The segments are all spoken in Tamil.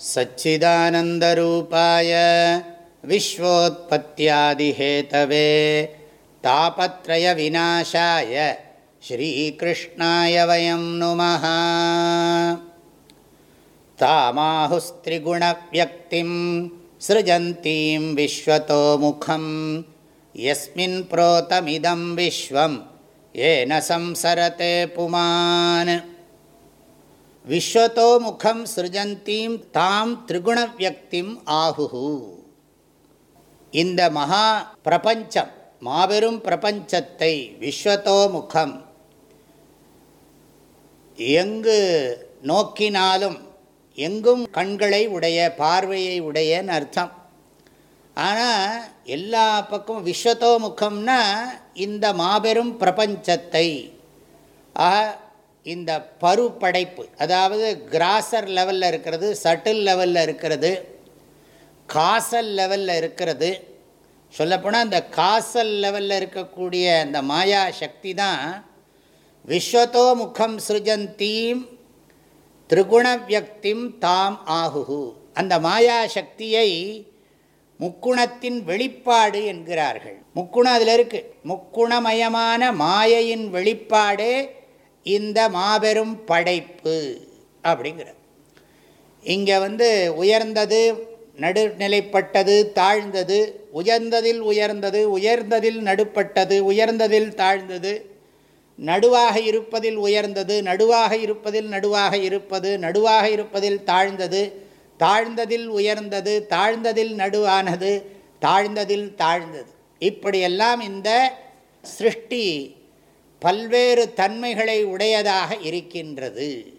सच्चिदानन्दरूपाय विश्वोत्पत्त्यादिहेतवे तापत्रयविनाशाय श्रीकृष्णाय वयं नुमः। तामाहुस्त्रिगुणव्यक्तिं सृजन्तीं विश्वतोमुखं यस्मिन् प्रोतमिदं विश्वं येन संसरते पुमान् விஸ்வத்தோ முகம் சிருஜந்தீம் தாம் திரிகுணவியக்திம் ஆகுஹு. இந்த மகா பிரபஞ்சம் மாபெரும் பிரபஞ்சத்தை விஸ்வத்தோ முகம் எங்கு நோக்கினாலும் எங்கும் கண்களை உடைய பார்வையை உடையன்னு அர்த்தம். ஆனால் எல்லா பக்கமும் விஸ்வத்தோ முகம்னா இந்த மாபெரும் பிரபஞ்சத்தை. ஆக இந்த பருப்படைப்பு அதாவது கிராசர் லெவலில் இருக்கிறது சட்டில் லெவலில் இருக்கிறது காசல் லெவலில் இருக்கிறது சொல்லப்போனால் அந்த காசல் லெவலில் இருக்கக்கூடிய அந்த மாயா சக்தி தான் விஸ்வத்தோ முகம் சிருஜந்தீம் திரிகுணவியக்திம் தாம் ஆகுகு. அந்த மாயா சக்தியை முக்குணத்தின் வெளிப்பாடு என்கிறார்கள். முக்குணம் அதில் இருக்குது முக்குணமயமான மாயையின் வெளிப்பாடே இந்த மாபெரும் படைப்பு அப்படிங்கிற இங்கே வந்து உயர்ந்தது நடுநிலைப்பட்டது தாழ்ந்தது உயர்ந்ததில் உயர்ந்தது உயர்ந்ததில் நடுப்பட்டது உயர்ந்ததில் தாழ்ந்தது நடுவாக இருப்பதில் உயர்ந்தது நடுவாக இருப்பதில் நடுவாக இருப்பது நடுவாக இருப்பதில் தாழ்ந்தது தாழ்ந்ததில் உயர்ந்தது தாழ்ந்ததில் நடுவானது தாழ்ந்ததில் தாழ்ந்தது. இப்படியெல்லாம் இந்த சிருஷ்டி பல்வேறு தன்மைகளை உடையதாக இருக்கின்றது.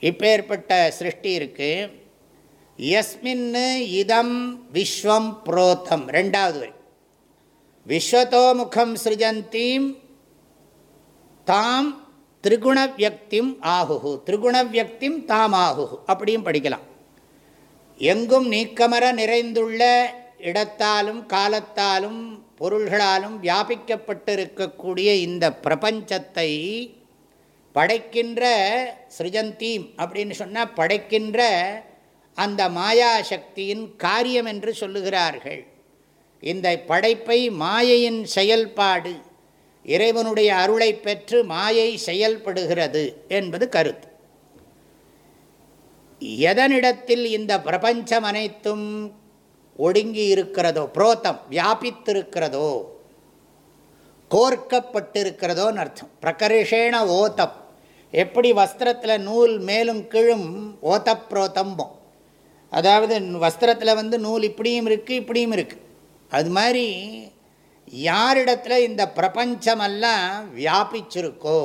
இப்பேற்பட்ட சிருஷ்டி இருக்கு. எஸ்மின்னு இதம் விஸ்வம் புரோத்தம் ரெண்டாவது வரி. விஸ்வத்தோமுகம் சிருஜந்தீம் தாம் திரிகுணவியக்திம் ஆகுகு. திரிகுணவியக்திம் தாம் ஆகுகு. அப்படியும் படிக்கலாம். எங்கும் நீக்கமர நிறைந்துள்ள இடத்தாலும் காலத்தாலும் பொருள்களாலும் வியாபிக்கப்பட்டிருக்கக்கூடிய இந்த பிரபஞ்சத்தை படைக்கின்ற சிருஜந்தீம் அப்படின்னு சொன்னால் படைக்கின்ற அந்த மாயாசக்தியின் காரியம் என்று சொல்லுகிறார்கள். இந்த படைப்பை மாயையின் செயல்பாடு இறைவனுடைய அருளை பெற்று மாயை செயல்படுகிறது என்பது கருத்து. எதனிடத்தில் இந்த பிரபஞ்சம் அனைத்தும் ஒடுங்கி இருக்கிறதோ புரோத்தம் வியாபித்திருக்கிறதோ கோர்க்கப்பட்டிருக்கிறதோன்னு அர்த்தம். பிரகரிஷேன ஓத்தம். எப்படி வஸ்திரத்தில் நூல் மேலும் கீழும் ஓத்தப்ரோத்தம்போம். அதாவது வஸ்திரத்தில் வந்து நூல் இப்படியும் இருக்குது இப்படியும் இருக்குது அது மாதிரி யாரிடத்தில் இந்த பிரபஞ்சமெல்லாம் வியாபிச்சிருக்கோ?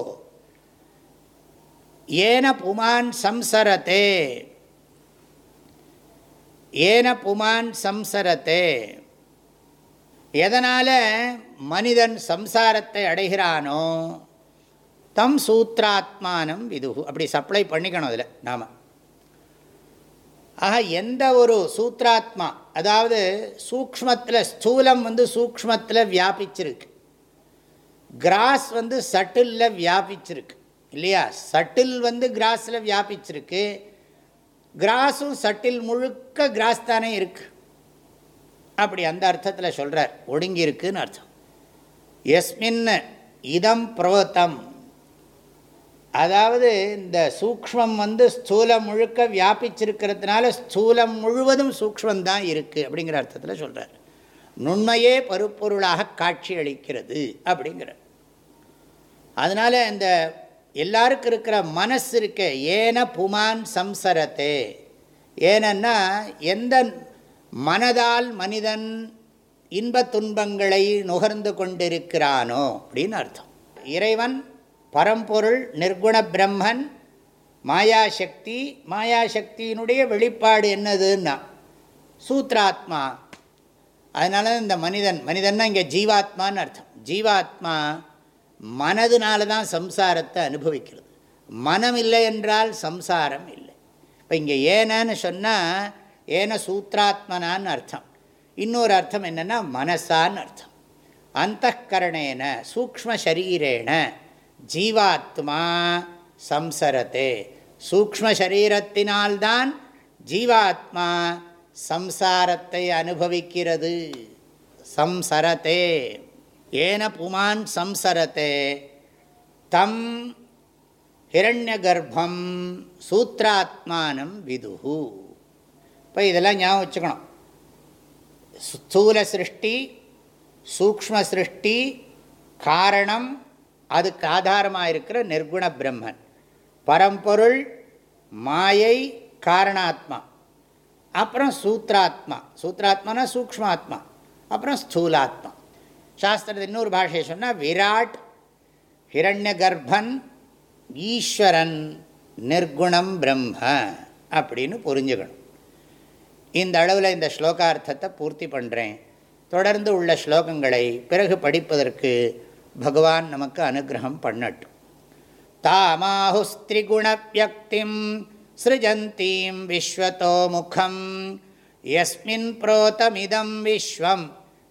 ஏன புமான் சம்சரத்தே ஏன புமான் சம்சரத்தே? எதனால் மனிதன் சம்சாரத்தை அடைகிறானோ தம் சூத்ராத்மானம் விதுகு. அப்படி சப்ளை பண்ணிக்கணும் அதில் நாம். ஆக எந்த ஒரு சூத்ராத்மா அதாவது சூக்மத்தில் ஸ்தூலம் வந்து சூக்மத்தில் வியாபிச்சிருக்கு. கிராஸ் வந்து சட்டிலில் வியாபிச்சிருக்கு. இல்லையா? சட்டில் வந்து கிராஸில் வியாபிச்சிருக்கு. கிராஸும் சட்டில் முழுக்க கிராஸ் தானே இருக்குது அப்படி அந்த அர்த்தத்தில் சொல்கிறார் ஒடுங்கி இருக்குன்னு அர்த்தம். எஸ்மின் இதம் புரோத்தம் அதாவது இந்த சூக்மம் வந்து ஸ்தூலம் முழுக்க வியாபிச்சிருக்கிறதுனால ஸ்தூலம் முழுவதும் சூக்மம் தான் இருக்குது அப்படிங்கிற அர்த்தத்தில் சொல்கிறார் நுண்மையே பருப்பொருளாக காட்சி அளிக்கிறது அப்படிங்கிற அதனால் இந்த எல்லாருக்கும் இருக்கிற மனசு இருக்க. ஏன புமான் சம்சரத்தே. ஏனன்னா எந்த மனதால் மனிதன் இன்ப துன்பங்களை நுகர்ந்து கொண்டிருக்கிறானோ அப்படின்னு அர்த்தம். இறைவன் பரம்பொருள் நிர்குண பிரம்மன் மாயாசக்தி மாயாசக்தியினுடைய வெளிப்பாடு என்னதுன்னா சூத்ராத்மா. அதனால இந்த மனிதன் மனிதன்னா இங்கே ஜீவாத்மான்னு அர்த்தம். ஜீவாத்மா மனதுனால தான் சம்சாரத்தை அனுபவிக்கிறது. மனம் இல்லை என்றால் சம்சாரம் இல்லை. இப்போ இங்கே ஏனன்னு சொன்னால் ஏன சூத்ராத்மனான்னு அர்த்தம். இன்னொரு அர்த்தம் என்னென்னா மனசான்னு அர்த்தம். அந்த கரணேன சூக்ம சரீரேன ஜீவாத்மா சம்சரத்தே சூக்ம சரீரத்தினால்தான் ஜீவாத்மா சம்சாரத்தை அனுபவிக்கிறது. சம்சரத்தே ஏன புமான் சம்சரத்தே. தம் ஹிரண்ய கர்ப்பம் சூத்ராத்மானம் விதுகு இப்போ இதெல்லாம் ஞாபகம் வச்சுக்கணும். ஸ்தூல சிருஷ்டி சூக்ம சிருஷ்டி காரணம் அதுக்கு ஆதாரமாக இருக்கிற நிர்குண பிரம்மன். பரம்பொருள் மாயை காரணாத்மா. அப்புறம் சூத்ராத்மா. சூத்ராத்மானா சூக்மாத்மா அப்புறம் ஸ்தூலாத்மா. சாஸ்திரத்தை இன்னொரு பாஷையை சொன்னால் விராட் ஹிரண்ய கர்ப்பன் ஈஸ்வரன் நிர்குணம் பிரம்ம அப்படின்னு புரிஞ்சுக்கணும். இந்த அளவில் இந்த ஸ்லோகார்த்தத்தை பூர்த்தி பண்ணுறேன் தொடர்ந்து உள்ள ஸ்லோகங்களை பிறகு படிப்பதற்கு பகவான் நமக்கு அனுகிரகம் பண்ணட்டும். தாமாஹுஸ்திரிகுணவியக்திம் சிருஜந்தீம் விஸ்வத்தோ முகம் எஸ்மின் புரோதமிதம் விஸ்வம்